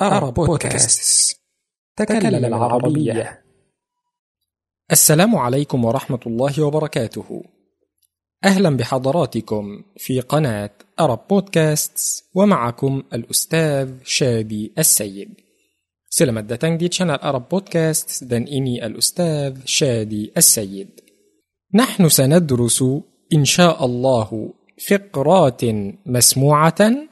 أرى بودكاست. تكلم العربية. السلام عليكم ورحمة الله وبركاته. أهلا بحضراتكم في قناة أرب بودكاست ومعكم الأستاذ شادي السيد Selamat datang di channel Arab Podcast dan ini الأستاذ شادي السيد نحن سندرس إن شاء الله فقرات مسموعة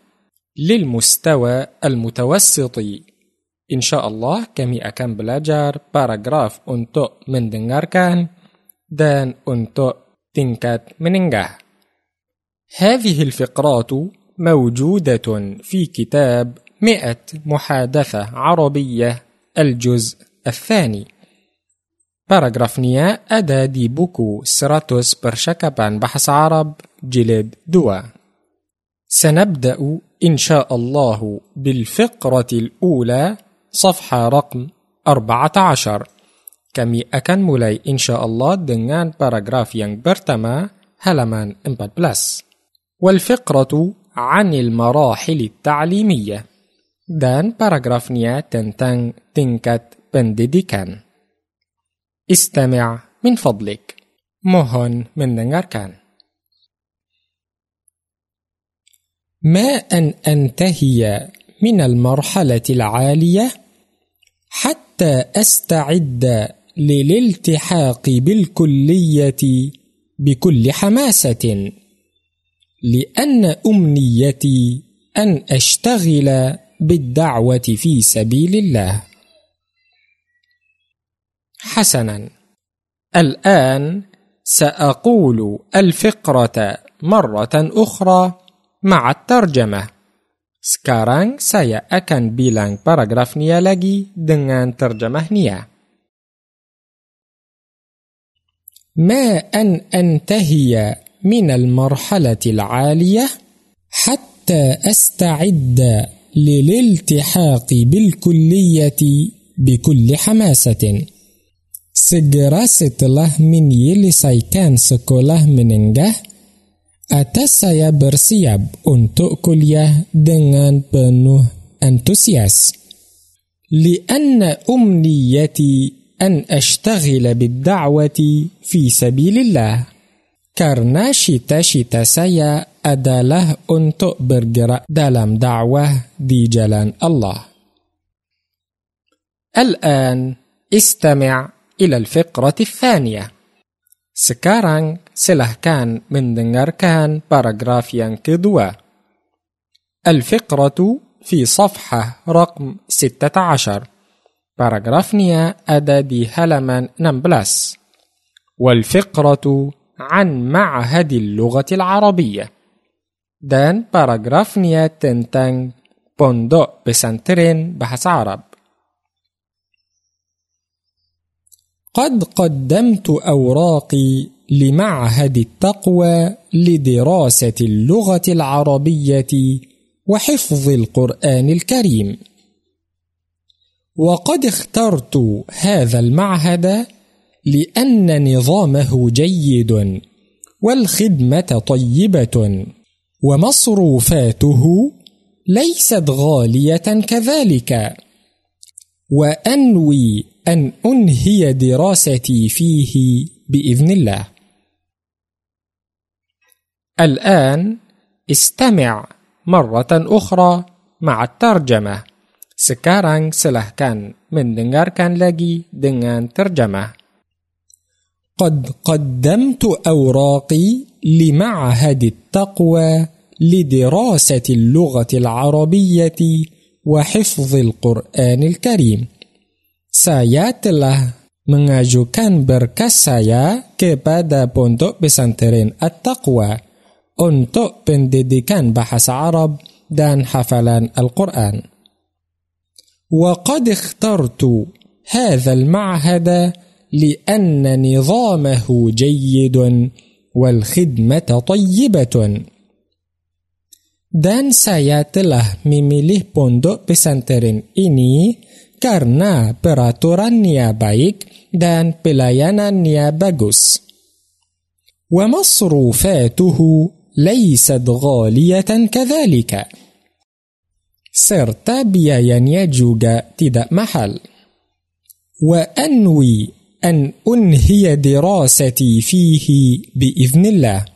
للمستوى المتوسطي إن شاء الله kami akan belajar paragraf untuk mendengarkan dan untuk tingkat menengah هذه الفقرات موجودة في كتاب مئة محادثة عربية الجزء الثاني. Paragrafnya ada di buku seratus percakapan bahasa Arab jilid dua. سنبدأ إن شاء الله بالفقرة الأولى صفحة رقم 14 kami akan mulai إن شاء الله dengan paragraf yang pertama halaman 14 والفقرة عن المراحل التعليمية. Dan paragrafnya tentang tingkat pendidikan استمع من فضلك. مهن من نغركان كان ما أن أنتهي من المرحلة العالية حتى أستعد للالتحاق بالكلية بكل حماسة لأن أمنيتي أن أشتغل بالدعوة في سبيل الله. حسنا. الآن سأقول الفقرة مرة أخرى. مع الترجمة Sekarang saya akan bilang paragraf Nia lagi dengan terjemah Nia. ما أن أنتهي من المرحلة العالية حتى أستعد للالتحاق بالكلية بكل حماسة Segera setelah menyelesaikan sekolah menengah, atas saya bersiap untuk kuliah dengan penuh antusias. لأن أمنيتي أن أشتغل بالدعوة في سبيل الله. Karena cita-cita saya adalah untuk bergerak dalam dakwah di jalan Allah. الآن استمع إلى الفقرة الثانية. Sekarang silahkan mendengarkan paragraf yang kedua. الفقرة في صفحة رقم 16. Paragrafnya ada di halaman 16. والفقرة عن معهد اللغة العربية. Dan paragrafnya tentang pondok pesantren bahasa Arab. قد قدمت أوراقي لمعهد التقوى لدراسة اللغة العربية وحفظ القرآن الكريم. وقد اخترت هذا المعهد لأن نظامه جيد والخدمة طيبة ومصروفاته ليست غالية كذلك. وأنوي أن أنهي دراستي فيه بإذن الله. الآن استمع مرة أخرى مع الترجمة. Sekarang silahkan mendengarkan lagi dengan terjemah. قد قدمت أوراقي لمعهد التقوى لدراسة اللغة العربية وحفظ القرآن الكريم. Saya telah mengajukan berkas saya kepada Pondok Pesantren At-Taqwa untuk pendidikan bahasa Arab dan hafalan Al-Quran. وقد اخترت هذا المعهد لأن نظامه جيد والخدمة طيبة. Dan saya telah memilih pondok pesantren ini karena peraturannya baik dan pelayanannya bagus. ومصروفاته ليست غالية كذلك. serta biayanya juga tidak mahal. وأنوي أن أنهي دراستي فيه بإذن الله.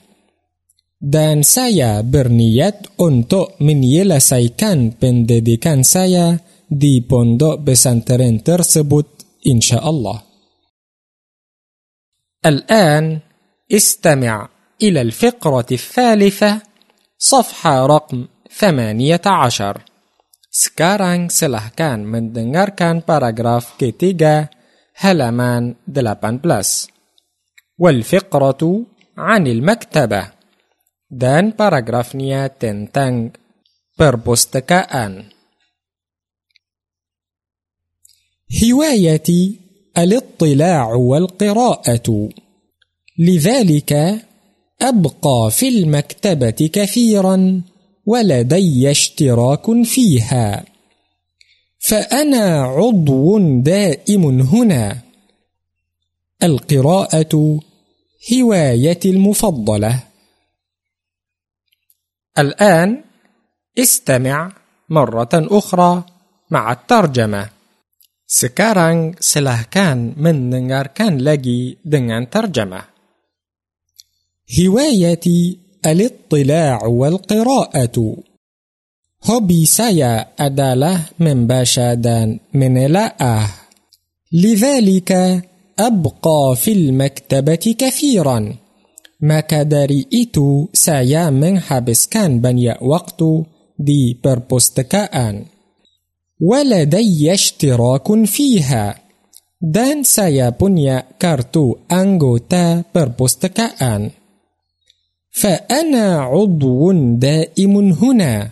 Dan saya berniat untuk menyelesaikan pendidikan saya di pondok pesantren tersebut insya Allah. الآن استمع إلى الفقرة الثالثة صفحة رقم ثمانية عشر Sekarang silahkan mendengarkan paragraf ketiga halaman 18. والفقرة عن المكتبة dan paragrafnya tentang perpustakaan. هوايتي الاطلاع والقراءة لذلك أبقى في المكتبة كثيرا ولدي اشتراك فيها فأنا عضو دائم هنا القراءة هوايتي المفضلة الآن استمع مرة أخرى مع الترجمة Sekarang silahkan mendengarkan lagi dengan terjemah. هوايتي الاطلاع والقراءة. Hobi saya adalah membaca dan menelaah. لذلك أبقى في المكتبة كثيرا. Maka dari itu saya menghabiskan banyak waktu di perpustakaan. اشتراك فيها dan saya punya kartu anggota perpustakaan. فأنا عضو دائم هنا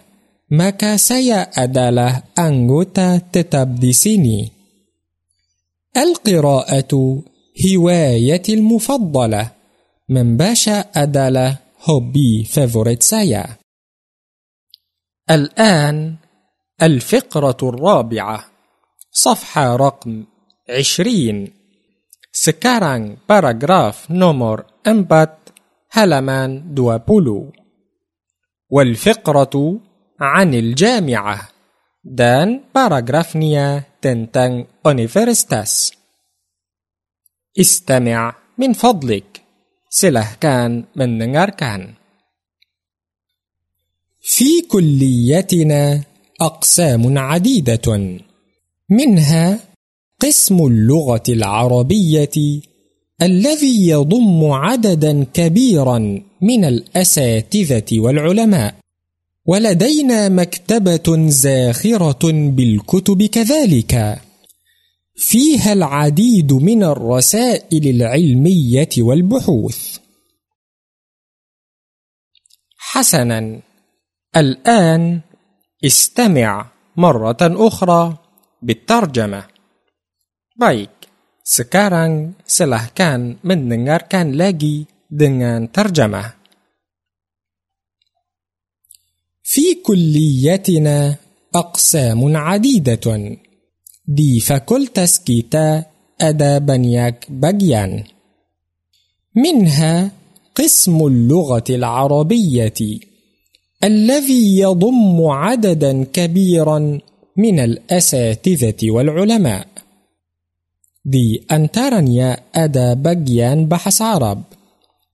maka saya adalah anggota tetap di sini. القراءة هوايتي المفضلة. Membaca adalah hobi favorit saya. الآن الفقرة الرابعة صفحة رقم عشرين Sekarang paragraf nomor empat halaman 20 والفقرة عن الجامعة dan paragrafnya tentang universitas. استمع من فضلك. Silahkan mendengarkan. في كليتنا أقسام عديدة منها قسم اللغة العربية الذي يضم عددا كبيرا من الاساتذه والعلماء ولدينا مكتبه زاخره بالكتب كذلك فيها العديد من الرسائل العلمية والبحوث. حسنا الآن استمع مرة أخرى بالترجمة. بايك Sekarang silahkan mendengarkan lagi dengan terjemah. في كليتنا أقسام عديدة di fakultas kita ada banyak bagian. منها قسم اللغة العربية الذي يضم عددا كبيرا من الأساتذة والعلماء. Di antaranya ada bagian bahasa Arab,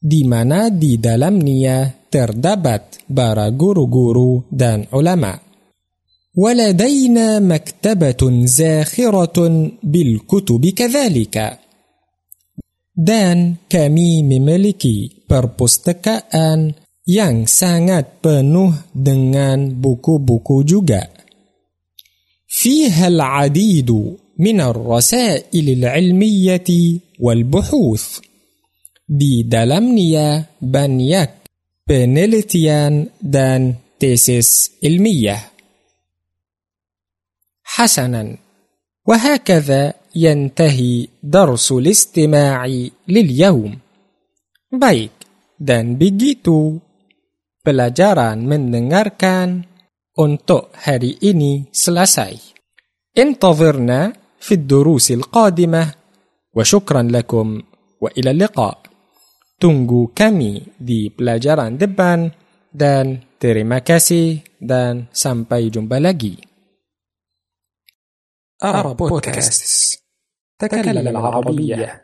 di mana di dalamnya terdapat para guru-guru dan ulama. ولدينا مكتبة زاخرة بالكتب كذلك. Dan kami memiliki perpustakaan yang sangat penuh dengan buku-buku juga. فيها العديد من الرسائل العلمية والبحوث di dalamnya banyak penelitian dan tesis ilmiah. حسنا وهكذا ينتهي درس الاستماع لليوم baik dan begitu pelajaran mendengarkan untuk hari ini selesai انتظرنا في الدروس القادمة وشكرا لكم وإلى اللقاء. Tunggu kami di pelajaran depan dan terima kasih dan sampai jumpa lagi. أرى بودكاست. تكلم العربية.